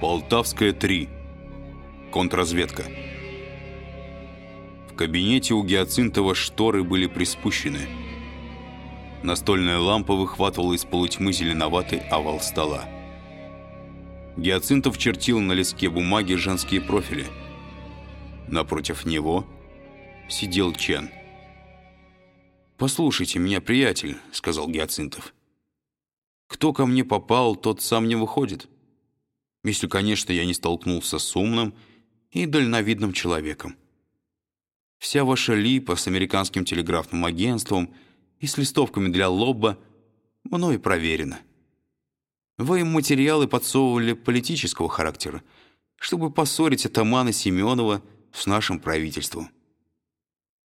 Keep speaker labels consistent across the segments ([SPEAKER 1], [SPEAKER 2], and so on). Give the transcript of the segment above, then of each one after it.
[SPEAKER 1] Полтавская, 3. Контрразведка. В кабинете у Гиацинтова шторы были приспущены. Настольная лампа выхватывала из полутьмы зеленоватый овал стола. Гиацинтов чертил на листке бумаги женские профили. Напротив него сидел Чен. «Послушайте меня, приятель», — сказал Гиацинтов. «Кто ко мне попал, тот сам не выходит» если, конечно, я не столкнулся с умным и дальновидным человеком. Вся ваша липа с американским телеграфным агентством и с листовками для лобба мной проверена. Вы им материалы подсовывали политического характера, чтобы поссорить атамана Семенова с нашим правительством.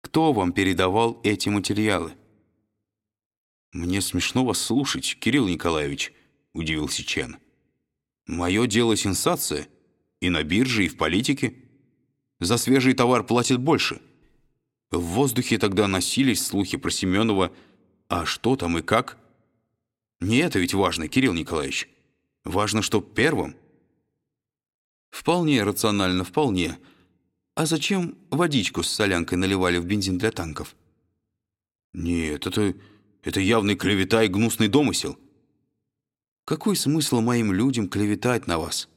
[SPEAKER 1] Кто вам передавал эти материалы? «Мне смешно вас слушать, Кирилл Николаевич», — удивился Чен. Мое дело сенсация. И на бирже, и в политике. За свежий товар платят больше. В воздухе тогда носились слухи про Семенова. А что там и как? Не это ведь важно, Кирилл Николаевич. Важно, что первым. Вполне рационально, вполне. А зачем водичку с солянкой наливали в бензин для танков? Нет, это, это явный клевета и гнусный домысел. Какой смысл моим людям клеветать на вас?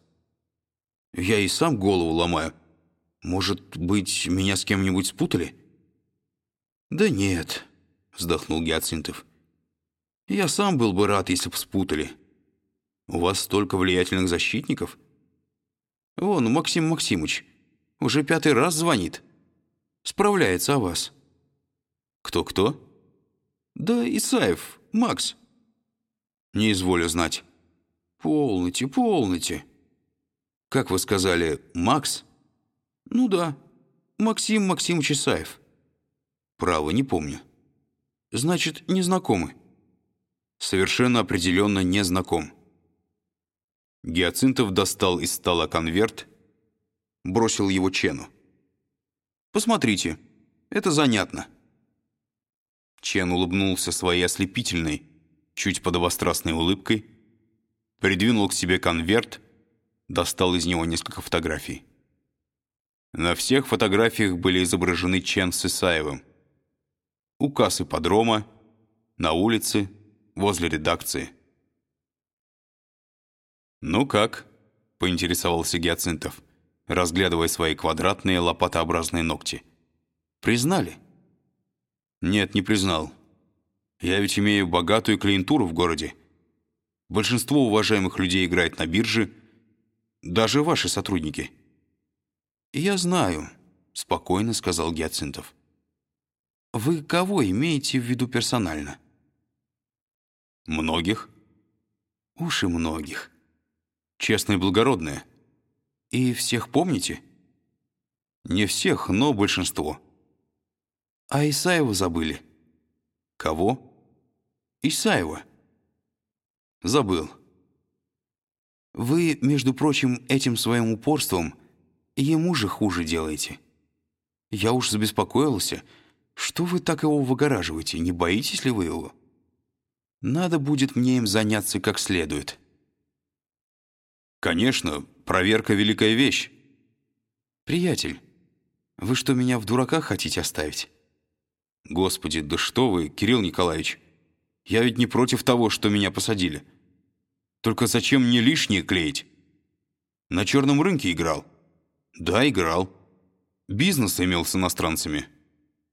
[SPEAKER 1] Я и сам голову ломаю. Может быть, меня с кем-нибудь спутали? Да нет, вздохнул Гиацинтов. Я сам был бы рад, если бы спутали. У вас столько влиятельных защитников. Вон, Максим Максимович уже пятый раз звонит. Справляется о вас. Кто-кто? Да Исаев, Макс. «Не изволю знать». «Полноте, полноте». «Как вы сказали, Макс?» «Ну да, Максим Максимович Исаев». «Право, не помню». «Значит, не знакомы?» «Совершенно определенно не знаком». Гиацинтов достал из стола конверт, бросил его Чену. «Посмотрите, это занятно». Чен улыбнулся своей ослепительной, чуть подобострастной улыбкой, придвинул к себе конверт, достал из него несколько фотографий. На всех фотографиях были изображены Чен с Исаевым. У кассы подрома, на улице, возле редакции. «Ну как?» — поинтересовался Гиацинтов, разглядывая свои квадратные лопатообразные ногти. «Признали?» «Нет, не признал. Я ведь имею богатую клиентуру в городе. Большинство уважаемых людей играет на бирже, даже ваши сотрудники». «Я знаю», — спокойно сказал Гиацинтов. «Вы кого имеете в виду персонально?» «Многих». «Уж и многих. Честные и благородные. И всех помните?» «Не всех, но большинство». «А Исаева забыли?» «Кого?» Исаева. Забыл. Вы, между прочим, этим своим упорством ему же хуже делаете. Я уж забеспокоился. Что вы так его выгораживаете? Не боитесь ли вы его? Надо будет мне им заняться как следует. Конечно, проверка — великая вещь. Приятель, вы что, меня в дураках хотите оставить? Господи, да что вы, Кирилл Николаевич. Я ведь не против того, что меня посадили. Только зачем мне лишнее клеить? На черном рынке играл? Да, играл. Бизнес имел с иностранцами?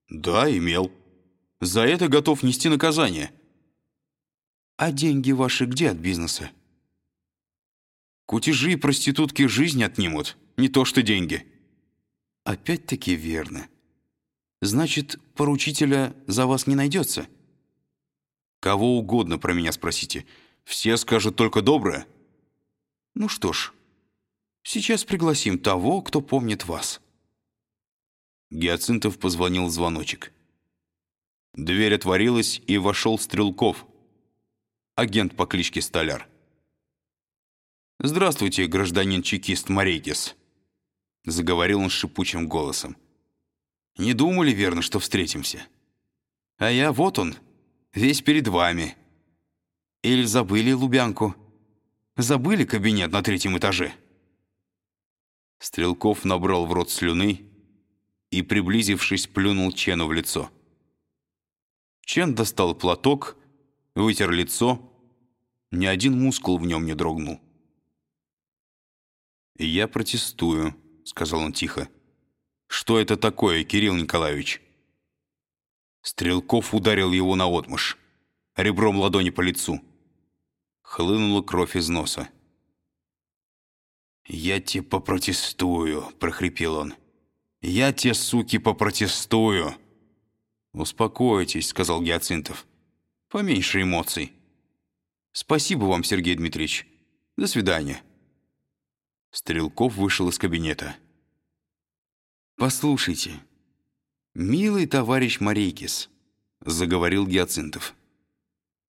[SPEAKER 1] Да, имел. За это готов нести наказание. А деньги ваши где от бизнеса? Кутежи и проститутки жизнь отнимут, не то что деньги. Опять-таки верно. Значит, поручителя за вас не найдется? Кого угодно про меня спросите. Все скажут только доброе. Ну что ж, сейчас пригласим того, кто помнит вас. Гиацинтов позвонил звоночек. Дверь отворилась, и вошел Стрелков, агент по кличке Столяр. «Здравствуйте, гражданин чекист Морейкис», — заговорил он шипучим голосом. «Не думали, верно, что встретимся? А я вот он, весь перед вами. Или забыли Лубянку? Забыли кабинет на третьем этаже? Стрелков набрал в рот слюны и, приблизившись, плюнул Чену в лицо. Чен достал платок, вытер лицо. Ни один мускул в нем не дрогнул. «Я протестую», — сказал он тихо. «Что это такое, Кирилл Николаевич?» Стрелков ударил его наотмашь, ребром ладони по лицу. Хлынула кровь из носа. «Я тебе попротестую», — прохрипел он. «Я тебе, суки, попротестую». «Успокойтесь», — сказал Гиацинтов. «Поменьше эмоций». «Спасибо вам, Сергей Дмитриевич. До свидания». Стрелков вышел из кабинета. «Послушайте, милый товарищ Марейкис», — заговорил Гиацинтов.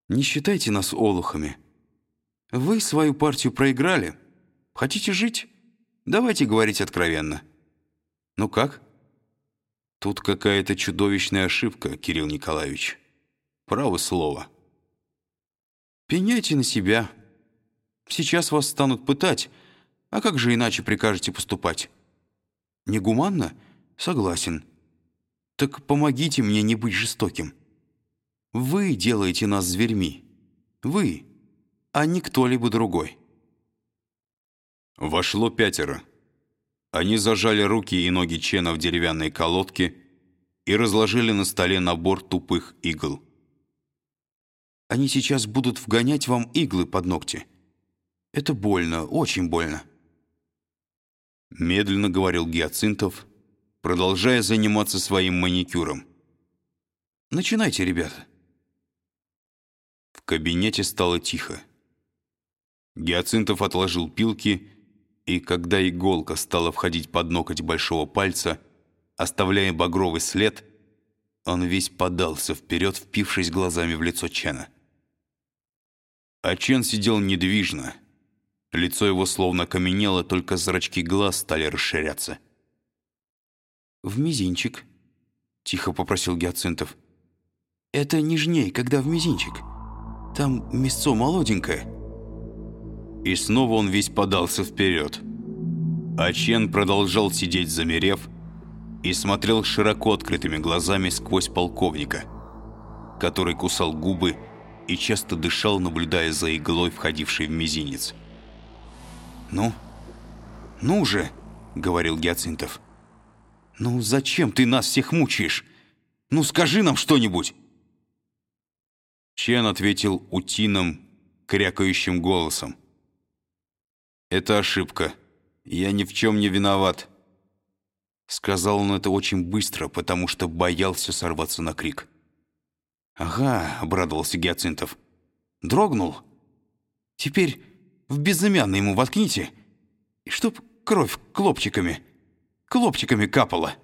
[SPEAKER 1] «Не считайте нас олухами. Вы свою партию проиграли. Хотите жить? Давайте говорить откровенно. Ну как?» «Тут какая-то чудовищная ошибка, Кирилл Николаевич. Право слово». «Пеняйте на себя. Сейчас вас станут пытать, а как же иначе прикажете поступать? Негуманно? Согласен. Так помогите мне не быть жестоким. Вы делаете нас зверьми. Вы, а не кто-либо другой. Вошло пятеро. Они зажали руки и ноги Чена в деревянные колодки и разложили на столе набор тупых игл. Они сейчас будут вгонять вам иглы под ногти. Это больно, очень больно. Медленно говорил Гиацинтов, продолжая заниматься своим маникюром. «Начинайте, ребята». В кабинете стало тихо. Гиацинтов отложил пилки, и когда иголка стала входить под ноготь большого пальца, оставляя багровый след, он весь подался вперед, впившись глазами в лицо Чена. А Чен сидел недвижно, Лицо его словно каменело, только зрачки глаз стали расширяться. «В мизинчик», — тихо попросил Гиацинтов. «Это нежней, когда в мизинчик. Там мясцо молоденькое». И снова он весь подался вперед. А Чен продолжал сидеть замерев и смотрел широко открытыми глазами сквозь полковника, который кусал губы и часто дышал, наблюдая за иглой, входившей в мизинец. «Ну? Ну же!» — говорил Гиацинтов. «Ну зачем ты нас всех мучаешь? Ну скажи нам что-нибудь!» Чен ответил утиным, крякающим голосом. «Это ошибка. Я ни в чем не виноват». Сказал он это очень быстро, потому что боялся сорваться на крик. «Ага», — обрадовался Гиацинтов. «Дрогнул? Теперь в безымянный ему воткните, и чтоб кровь клопчиками, клопчиками капала».